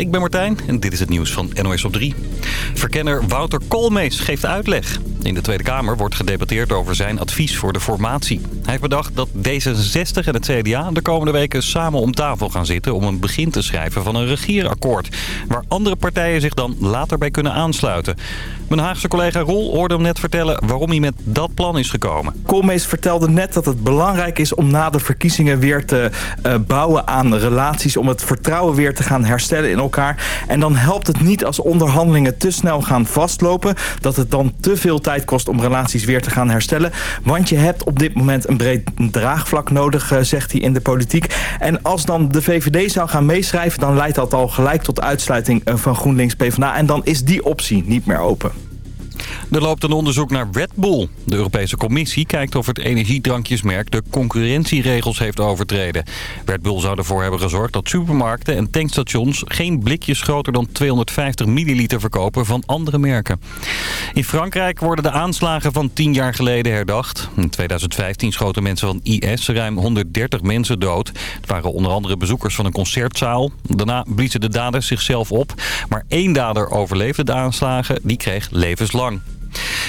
Ik ben Martijn en dit is het nieuws van NOS op 3. Verkenner Wouter Koolmees geeft uitleg. In de Tweede Kamer wordt gedebatteerd over zijn advies voor de formatie. Hij heeft bedacht dat D66 en het CDA de komende weken samen om tafel gaan zitten... om een begin te schrijven van een regierakkoord. Waar andere partijen zich dan later bij kunnen aansluiten. Mijn Haagse collega Roel hoorde hem net vertellen waarom hij met dat plan is gekomen. Koolmees vertelde net dat het belangrijk is om na de verkiezingen weer te uh, bouwen aan relaties... om het vertrouwen weer te gaan herstellen in elkaar. En dan helpt het niet als onderhandelingen te snel gaan vastlopen... dat het dan te veel tijd kost om relaties weer te gaan herstellen. Want je hebt op dit moment een breed draagvlak nodig, uh, zegt hij in de politiek. En als dan de VVD zou gaan meeschrijven... dan leidt dat al gelijk tot uitsluiting uh, van GroenLinks-PVDA. En dan is die optie niet meer open. Er loopt een onderzoek naar Red Bull. De Europese Commissie kijkt of het energiedrankjesmerk de concurrentieregels heeft overtreden. Red Bull zou ervoor hebben gezorgd dat supermarkten en tankstations geen blikjes groter dan 250 milliliter verkopen van andere merken. In Frankrijk worden de aanslagen van 10 jaar geleden herdacht. In 2015 schoten mensen van IS ruim 130 mensen dood. Het waren onder andere bezoekers van een concertzaal. Daarna bliezen de daders zichzelf op. Maar één dader overleefde de aanslagen. Die kreeg levenslang.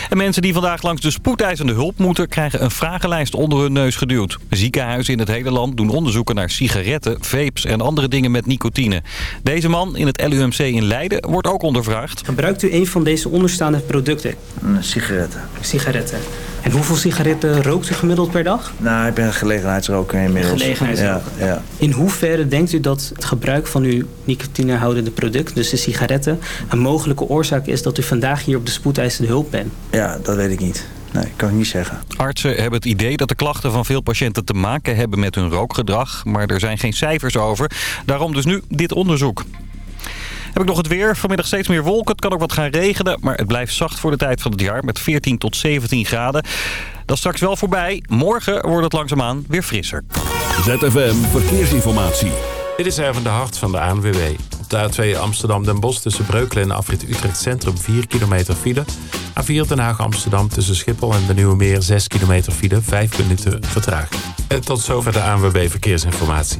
En mensen die vandaag langs de spoedeisende hulp moeten... krijgen een vragenlijst onder hun neus geduwd. Ziekenhuizen in het hele land doen onderzoeken naar sigaretten, vapes... en andere dingen met nicotine. Deze man in het LUMC in Leiden wordt ook ondervraagd. Gebruikt u een van deze onderstaande producten? Sigaretten. Sigaretten. En hoeveel sigaretten rookt u gemiddeld per dag? Nou, ik ben een gelegenheidsroker inmiddels. Gelegenheidsroker. Ja, ja. In hoeverre denkt u dat het gebruik van uw nicotinehoudende product, dus de sigaretten, een mogelijke oorzaak is dat u vandaag hier op de spoedeisende hulp bent? Ja, dat weet ik niet. Nee, kan ik niet zeggen. Artsen hebben het idee dat de klachten van veel patiënten te maken hebben met hun rookgedrag. Maar er zijn geen cijfers over. Daarom dus nu dit onderzoek. Heb ik nog het weer. Vanmiddag steeds meer wolken. Het kan ook wat gaan regenen. Maar het blijft zacht voor de tijd van het jaar. Met 14 tot 17 graden. Dat is straks wel voorbij. Morgen wordt het langzaamaan weer frisser. ZFM Verkeersinformatie. Dit is even de hart van de ANWB. Op de A2 Amsterdam-Den Bosch tussen Breukelen en Afrit Utrecht Centrum 4 kilometer file. A4 Den Haag-Amsterdam tussen Schiphol en de Nieuwe Meer 6 kilometer file. 5 minuten vertraging. En tot zover de ANWB Verkeersinformatie.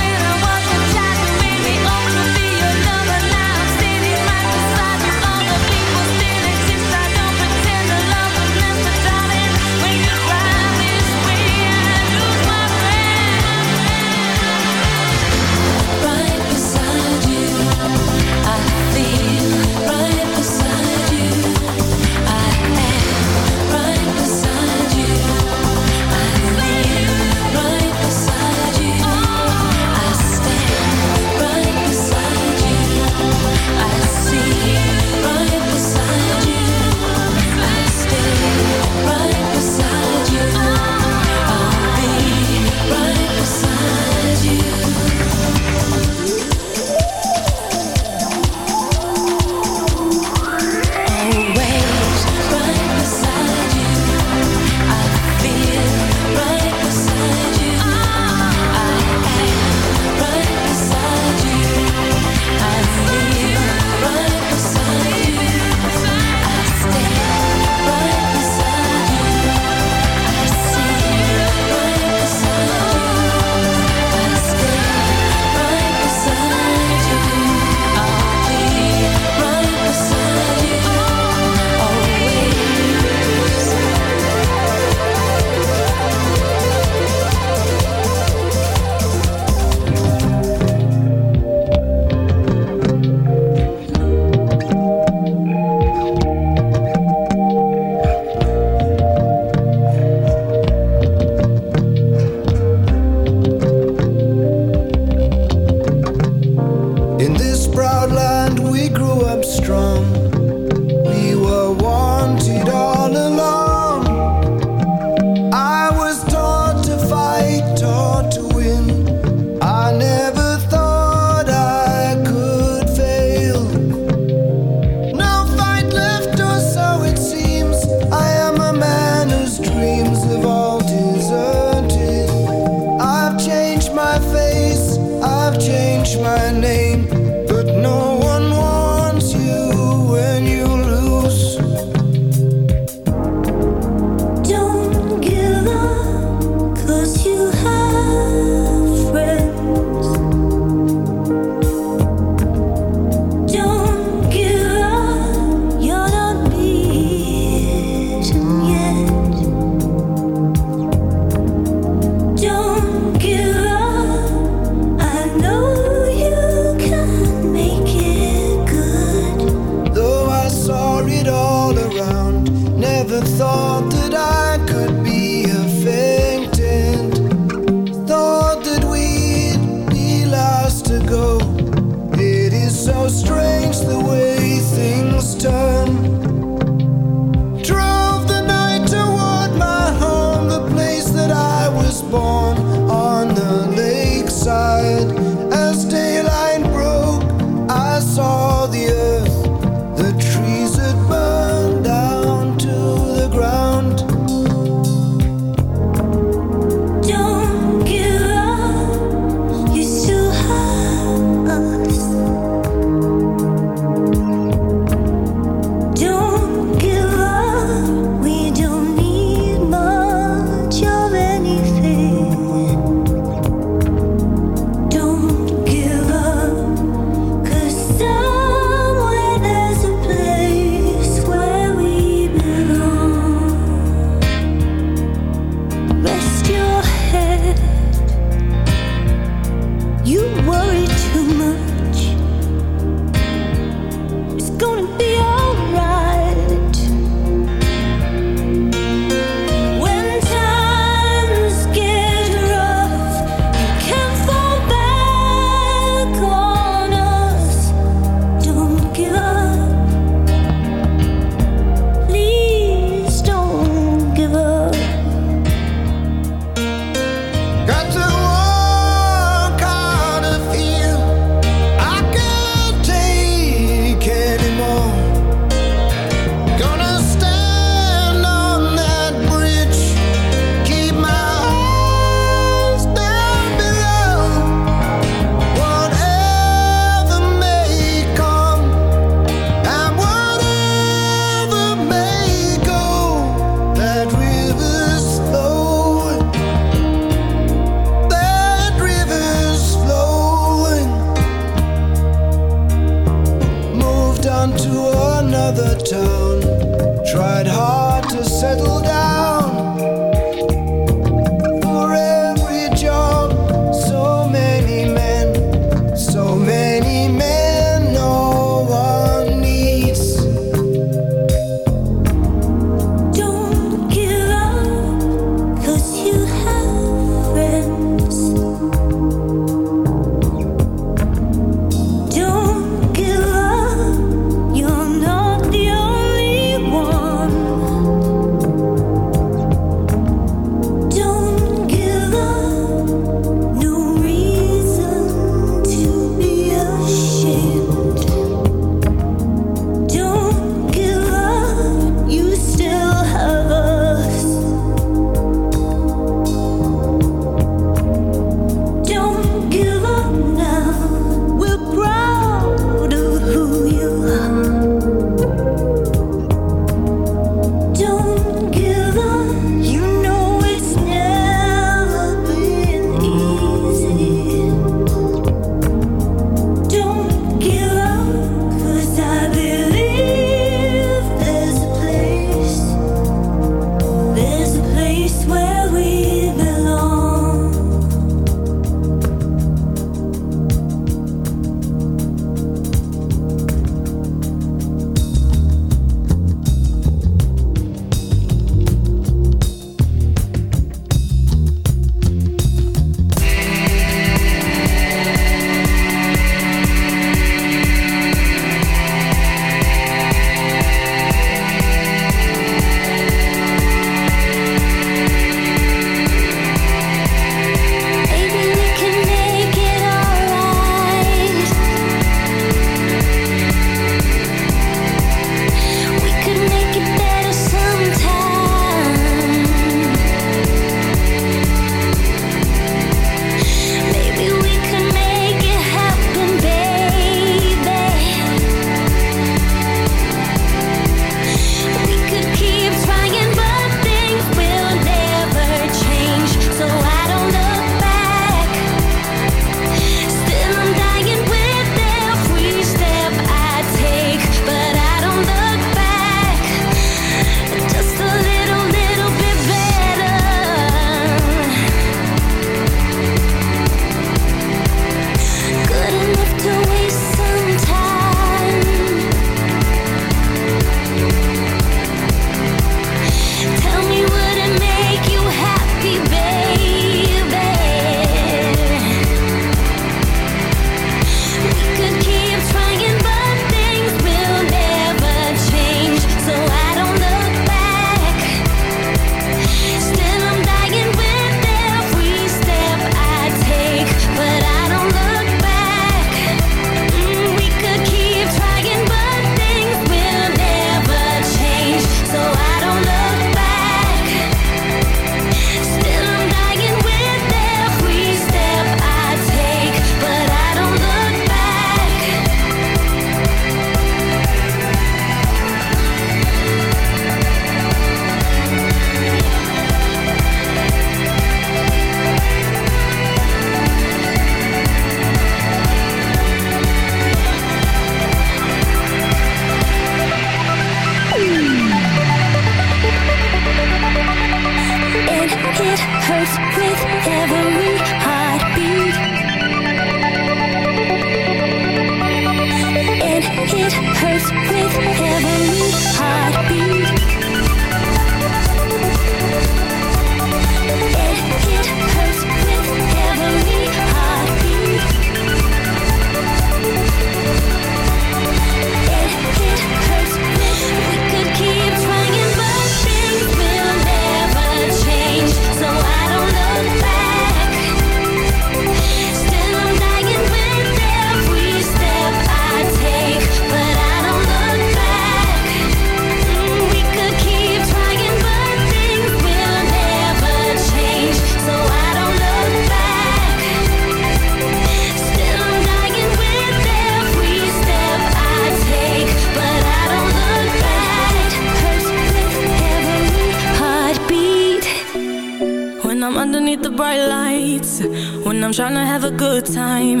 a good time.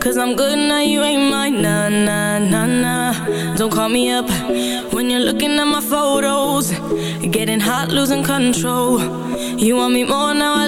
Cause I'm good now, you ain't mine. Nah, nah, nah, nah. Don't call me up When you're looking at my photos. Getting hot, losing control. You want me more now, I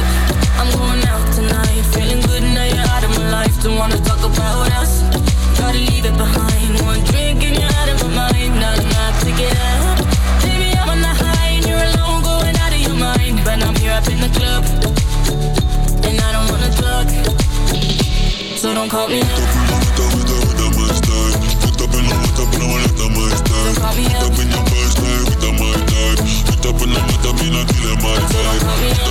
call me. Up in your birthday with a mic type. Put up in me.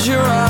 close your eyes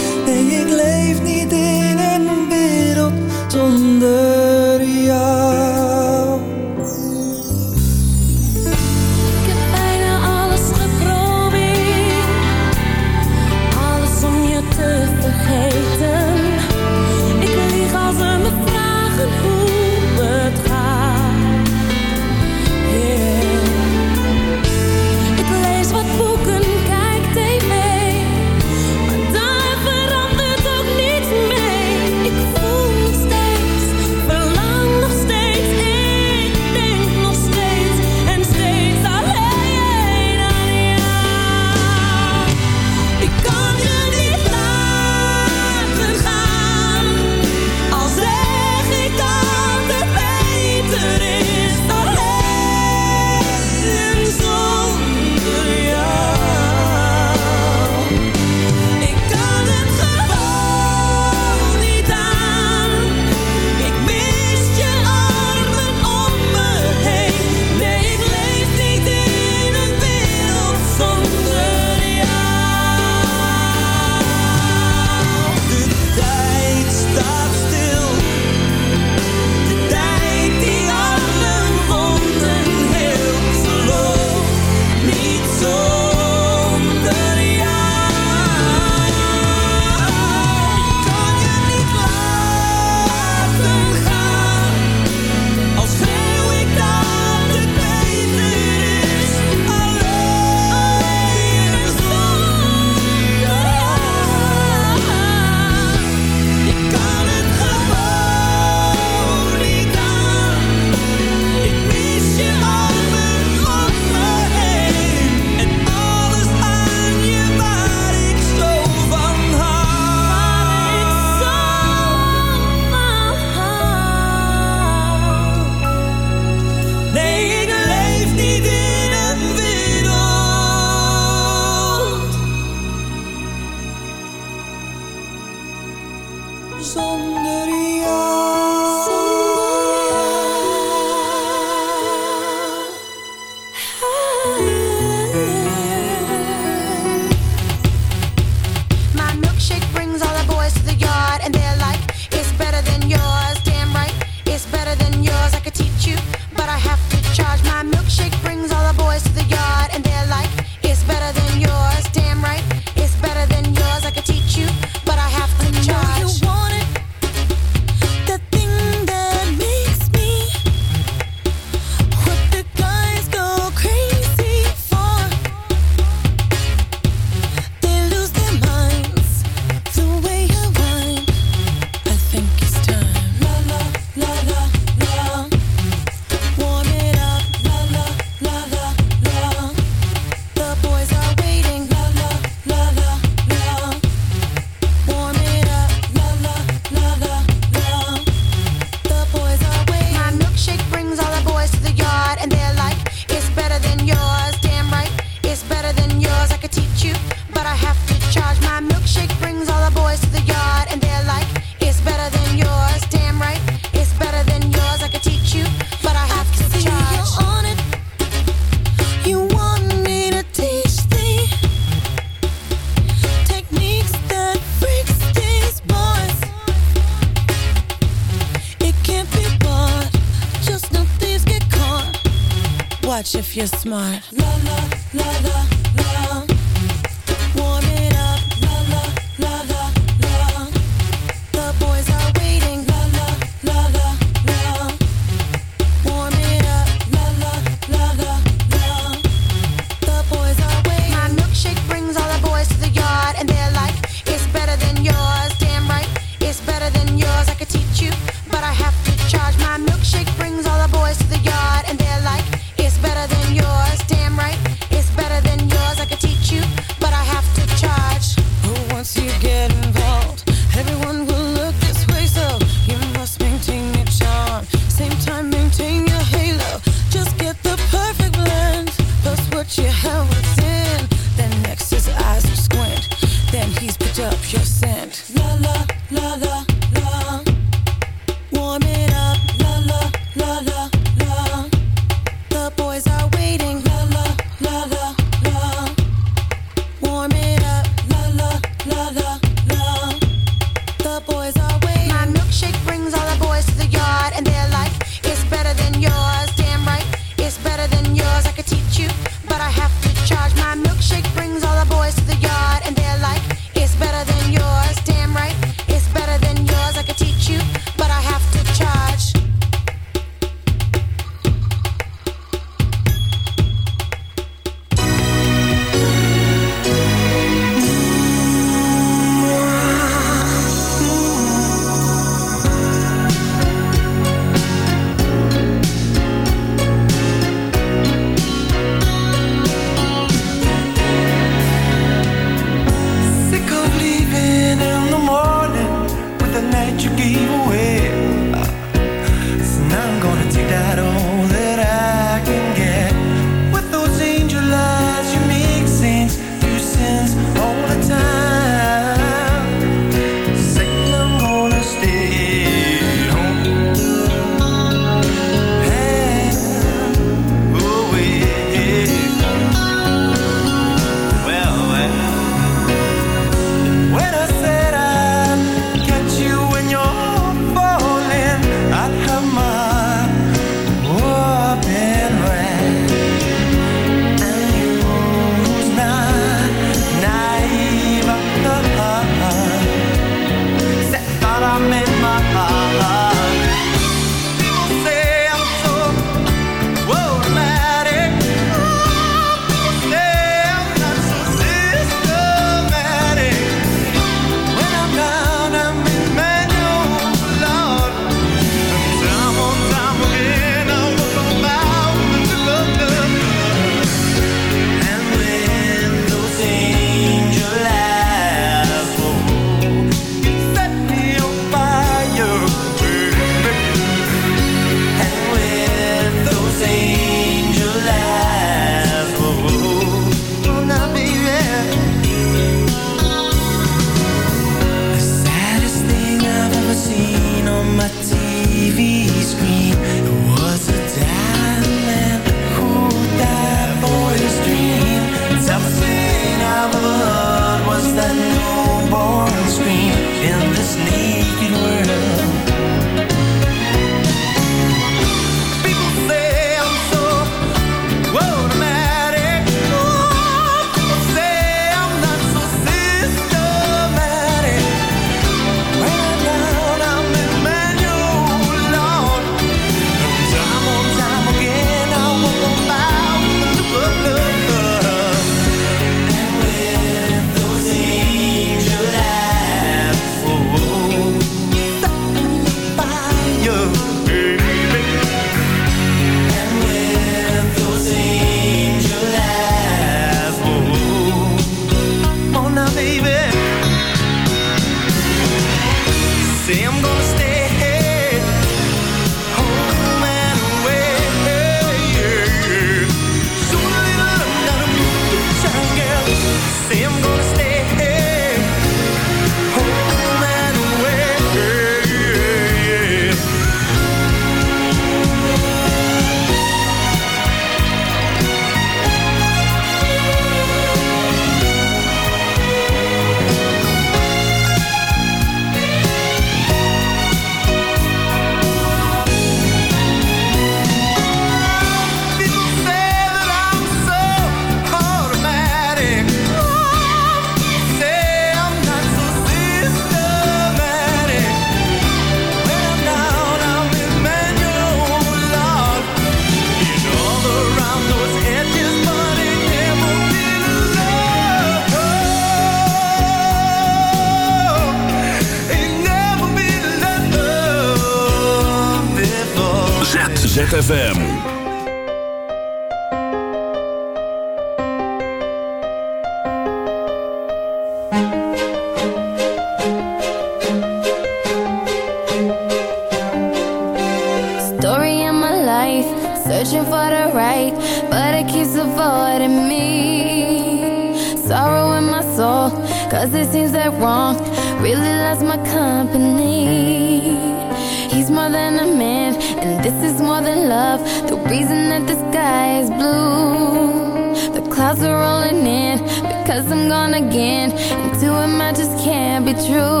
clouds are rolling in because I'm gone again. And to him, I just can't be true.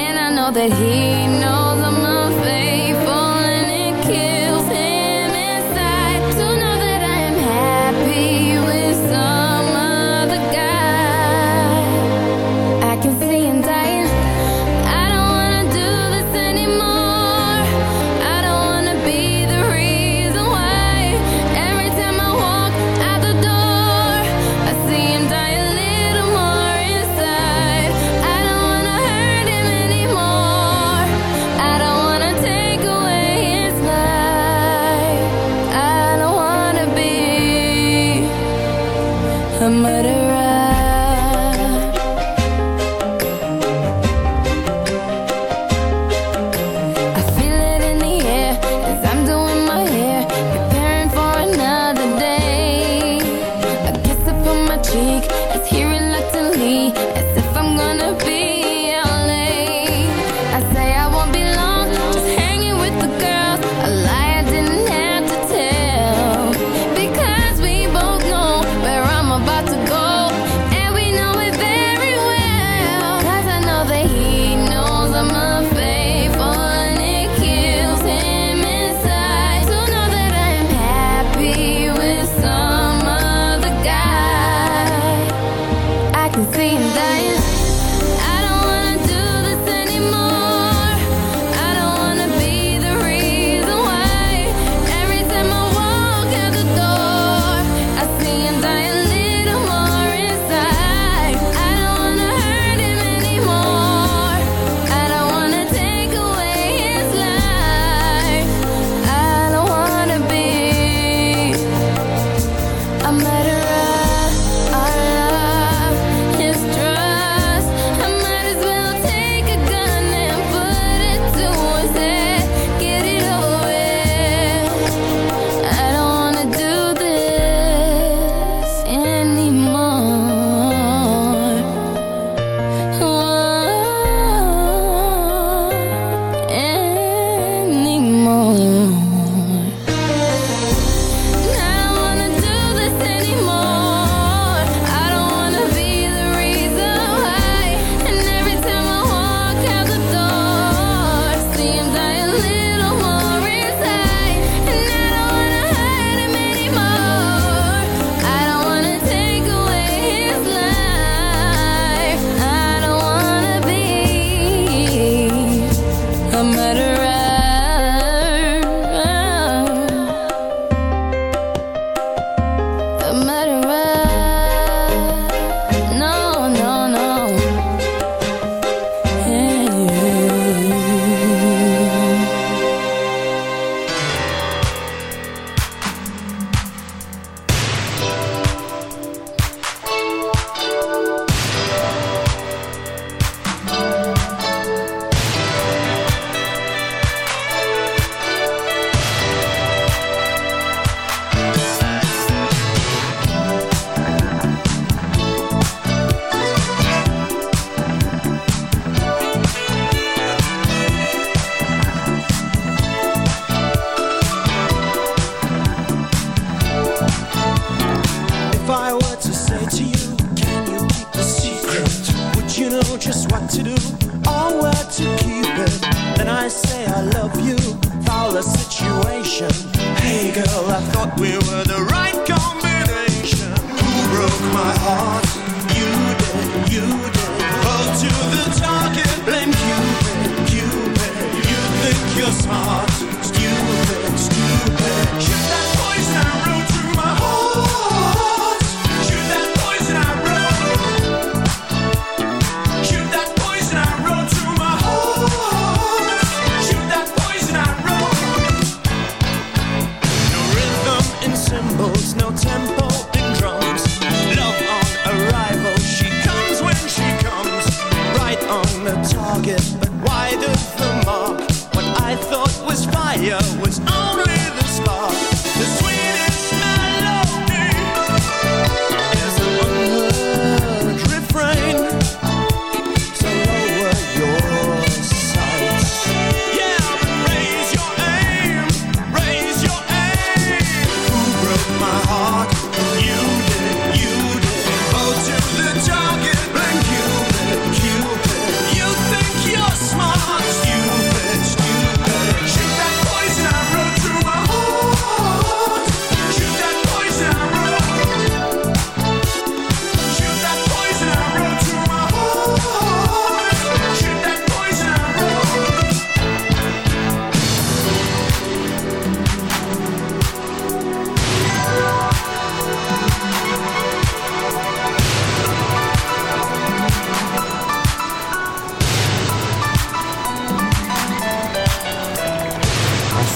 And I know that he knows I'm not.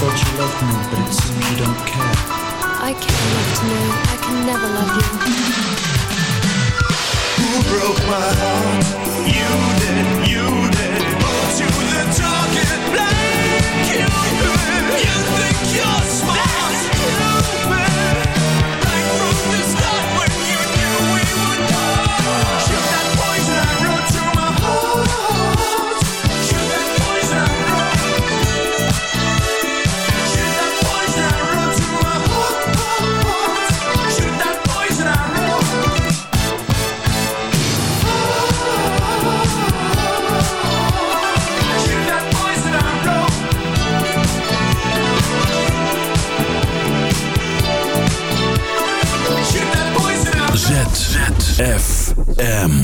thought you loved me, but it seems you don't care. I care not to know. I can never love you. Who broke my heart? You did, you did. Brought you the target Blame you. You think you're smart? That's stupid. FM.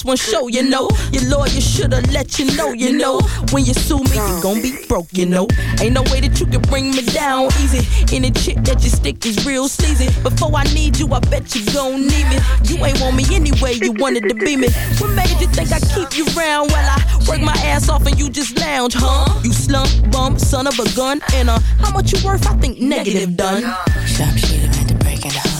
this one show, you know. Your lawyer shoulda let you know, you know. When you sue me, you gon' be broke, you know. Ain't no way that you can bring me down easy. Any chick that you stick is real sleazy. Before I need you, I bet you gon' need me. You ain't want me anyway, you wanted to be me. What made you think I keep you round while I work my ass off and you just lounge, huh? You slump, bum, son of a gun, and uh, how much you worth? I think negative done. Sharp shooter at to break it the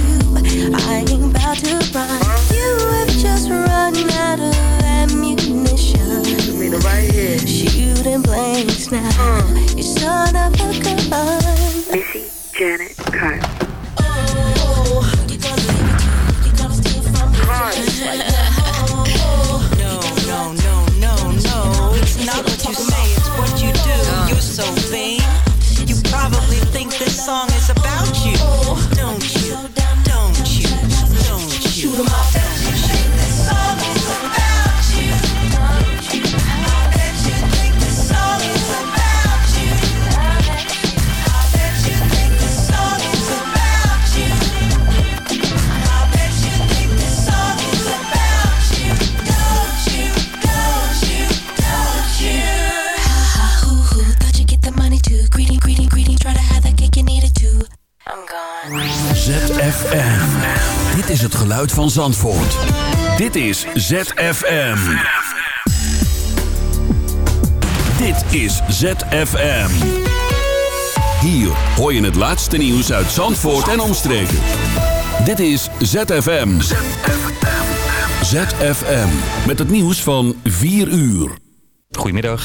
Shooting blanks now. Mm. You son of a gun. Missy Janet Carter. Is het geluid van Zandvoort. Dit is ZFM. Dit is ZFM. Hier hoor je het laatste nieuws uit Zandvoort en omstreken. Dit is ZFM. ZFM. Met het nieuws van 4 uur. Goedemiddag.